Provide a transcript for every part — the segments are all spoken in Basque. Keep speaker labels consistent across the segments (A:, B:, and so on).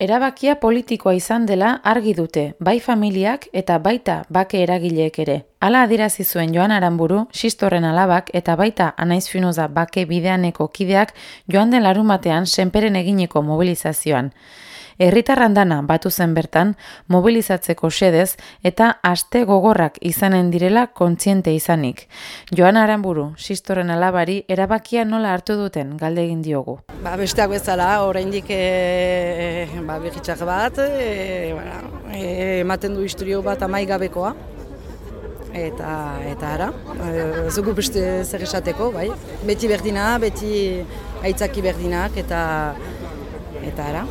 A: Erabakia politikoa izan dela argi dute, bai familiak eta baita bake eragileek ere. Hala adirazi zuen Joan Aranburu, Sistorren alabak eta baita Anaiz Finoza bake bideaneko kideak joan den larumatean senperen egineko mobilizazioan. Herritarran dana batu zen bertan mobilizatzeko xedez eta aste gogorrak izanen direla kontziente izanik. Joan Aranburu, Sistoren alabari erabakia nola hartu duten galde egin diogu.
B: Ba, besteak bezala, oraindik e, ba, bat, e, ematen du historio bat amaigabekoa. Eta, eta ara, e, zugu beste zer esateko, bai. Beti berdina, beti aitzaki berdinak, eta, eta ara.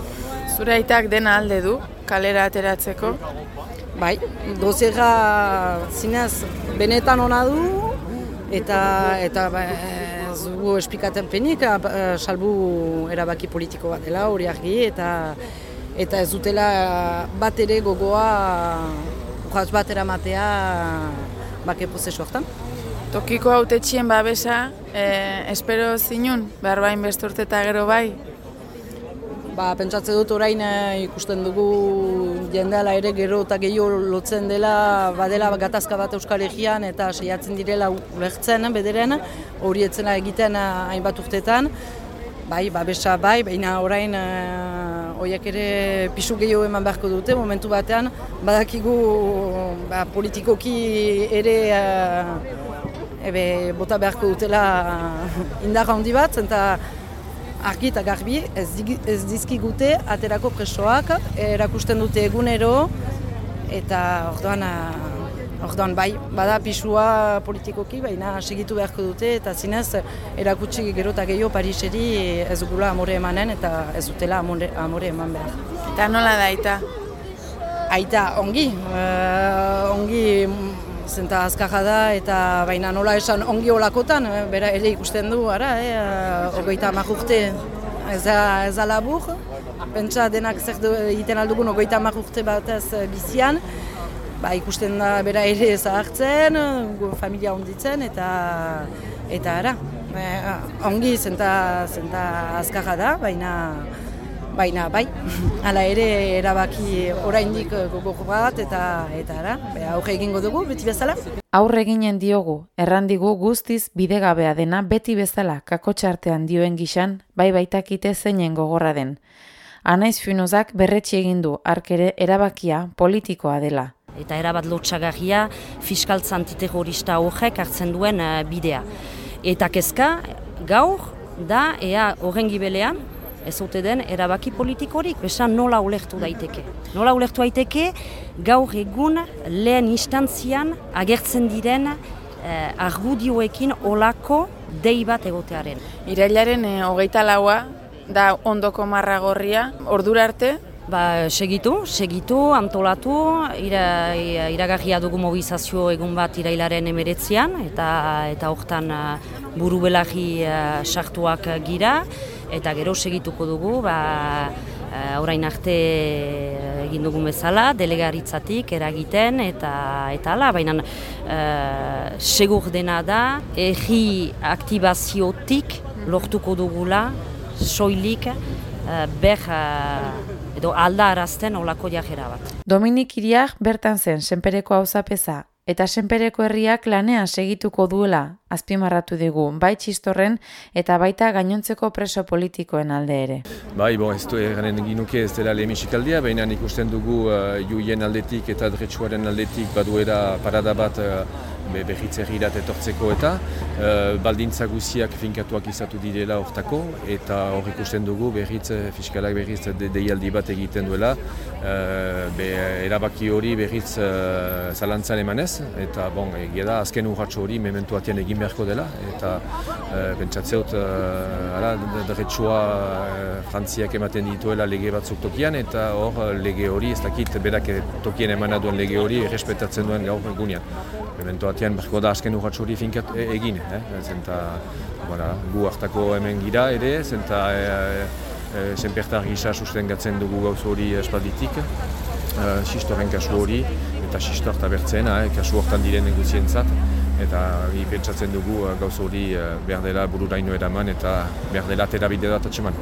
C: Zure aitak dena alde du, kalera ateratzeko?
B: Bai, dozera zinez benetan ona du, eta, eta ba, zugu espikaten penik, salbu erabaki politiko bat dela, hori argi, eta, eta ez dutela bat ere gogoa urratz bat eramatea bake prozesu hartan.
C: Tokiko haute txien babesa, eh, espero zinun, behar bain besturte eta gero bai,
B: Ba, pentsatze dut orain eh, ikusten dugu jendeala ere gero eta gehiago lotzen dela badela gatazka bat Euskal Herrian eta saiatzen direla ulertzen bederen hori etzena egiten eh, hainbat urtetan. Bai, babesa bai, baina orain uh, ere pisu gehiago eman beharko dute momentu batean badakigu ba, politikoki ere ebe, bota beharko dutela indarra handi bat, eta argi eta garbi ez, ez dizkigute aterako presoak erakusten dute egunero eta orduan, orduan bai, bada pisua politikoki, baina segitu beharko dute eta zinez erakutsi gero eta gehiago Pariseri ez dugula amore emanen eta ez dutela amore, amore eman behar.
C: Eta nola da aita?
B: Aita, ongi, uh, ongi zenta azkaja da eta baina nola esan ongi olakotan, eh, bera ere ikusten du, ara, eh, eh ogeita urte ez da, ez da labur, pentsa denak zer egiten aldugun ogeita urte bat ez eh, bizian, ba, ikusten da bera ere zahartzen, familia onditzen eta eta ara, ongi zenta, zenta azkaja da, baina baina bai, hala ere erabaki oraindik gogoko bat eta eta ara, aurre egingo dugu beti bezala.
A: Aurre eginen diogu, errandigu guztiz bidegabea dena beti bezala kakotxartean dioen gixan, bai baitakite zeinen gogorra den. Anaiz Finozak berretxe egin du arkere erabakia politikoa dela.
D: Eta erabat lotxagarria fiskaltza antiterrorista horrek hartzen duen uh, bidea. Eta kezka, gaur, da, ea horren gibelean, ez ote den erabaki politikorik, esan nola ulertu daiteke. Nola ulertu daiteke gaur egun lehen instantzian agertzen diren eh, argudioekin olako dei bat egotearen.
C: Irailaren e, hogeita laua da ondoko marra gorria, ordura arte?
D: Ba, segitu, segitu, antolatu, ira, iragarria dugu mobilizazio egun bat irailaren emeretzean, eta eta hortan uh, buru belagi uh, sartuak gira eta gero segituko dugu ba, uh, orain arte egin dugun bezala, delegaritzatik eragiten eta eta ala, baina uh, segur dena da, erri aktibaziotik lortuko dugula, soilik, ber uh, edo alda arazten olako jajera bat.
A: Dominik Iriak bertan zen, senpereko hau zapeza, eta senpereko herriak lanean segituko duela azpimarratu digu, bai txistorren eta baita gainontzeko preso politikoen alde ere.
E: Bai, bo, ez du eranen ginuke ez dela lehemisikaldia, baina ikusten dugu uh, juien aldetik eta dretsuaren aldetik baduera parada bat uh, be, behitze etortzeko eta uh, baldintza guziak finkatuak izatu direla hortako eta hor ikusten dugu berriz fiskalak berriz de, deialdi bat egiten duela uh, be, erabaki hori berriz uh, zalantzan emanez eta bon, egia da azken urratxo hori mementu atian egin beharko dela eta uh, pentsatzeot uh, derretsua uh, frantziak ematen dituela lege batzuk tokian eta hor lege hori ez dakit berak tokien emana duen lege hori errespetatzen duen gaur egunean. Memento batean berko da azken urratxo hori finkat e, egin, eh? zenta bueno, gu hartako hemen gira ere, zenta e, e, senpertar gisa sustengatzen dugu gauz hori espalditik, e, sistoren kasu hori, eta sistor eta bertzen, eh, kasu hortan diren negozientzat, eta hi pentsatzen dugu gauz hori behar dela bururaino eraman eta behar dela terabide bat atseman.